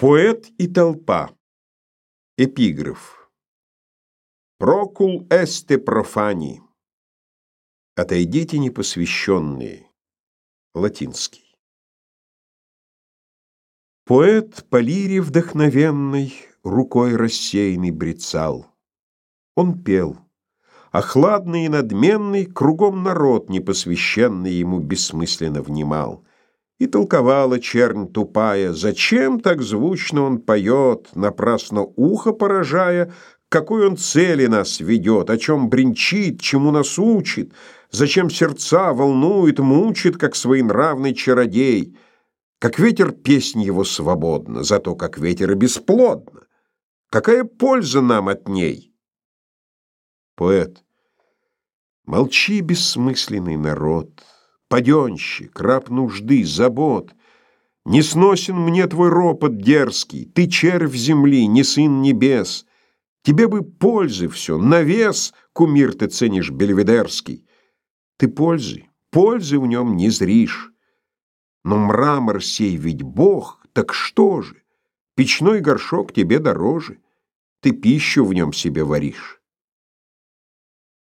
Поэт и толпа. Эпиграф. Прокул эсте профани. Отойдите непосвященные. Латинский. Поэт по лире вдохновенной рукой рассеянный брецал. Он пел, а хладный и надменный кругом народ непосвященный ему бессмысленно внимал. И толковала чернь тупая, зачем так звучно он поет, напрасно ухо поражая, какой он цели нас ведет, о чем бренчит, чему нас учит, зачем сердца волнует, мучит, как своенравный чародей. Как ветер песнь его свободна, зато как ветер и бесплодна. Какая польза нам от ней? Поэт. Молчи, бессмысленный народ паденщик, раб нужды, забот. Не сносен мне твой ропот дерзкий, ты червь земли, не сын небес. Тебе бы пользы все, навес, кумир ты ценишь бельведерский. Ты пользы, пользы в нем не зришь. Но мрамор сей ведь Бог, так что же? Печной горшок тебе дороже, ты пищу в нем себе варишь.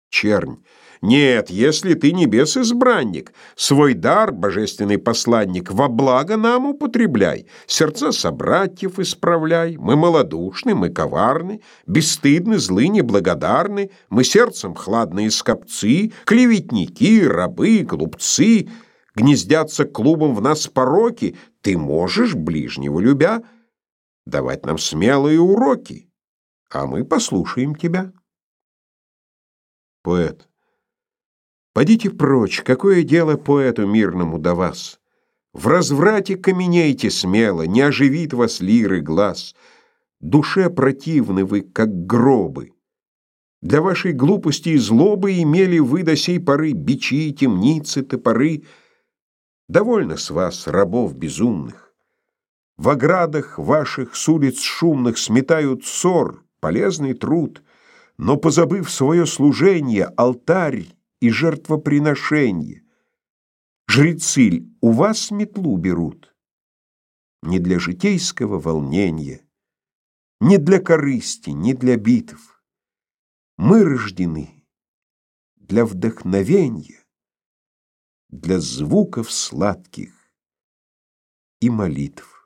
Чернь. Нет, если ты небес избранник, свой дар, божественный посланник, во благо нам употребляй, сердца собратьев исправляй. Мы малодушны, мы коварны, бесстыдны, злы, неблагодарны, мы сердцем хладные скопцы, клеветники, рабы, глупцы, гнездятся клубом в нас пороки. Ты можешь, ближнего любя, давать нам смелые уроки, а мы послушаем тебя. Поэт. Подите прочь, какое дело поэту мирному до вас? В разврате каменейте смело, не оживит вас лиры глаз. Душе противны вы, как гробы. Для вашей глупости и злобы имели вы до сей поры бичи, темницы, топоры. Довольно с вас, рабов безумных. В оградах ваших с улиц шумных сметают ссор, полезный труд — но, позабыв свое служение, алтарь и жертвоприношение, жрецы у вас метлу берут не для житейского волнения, не для корысти, не для битв. Мы рождены для вдохновения, для звуков сладких и молитв.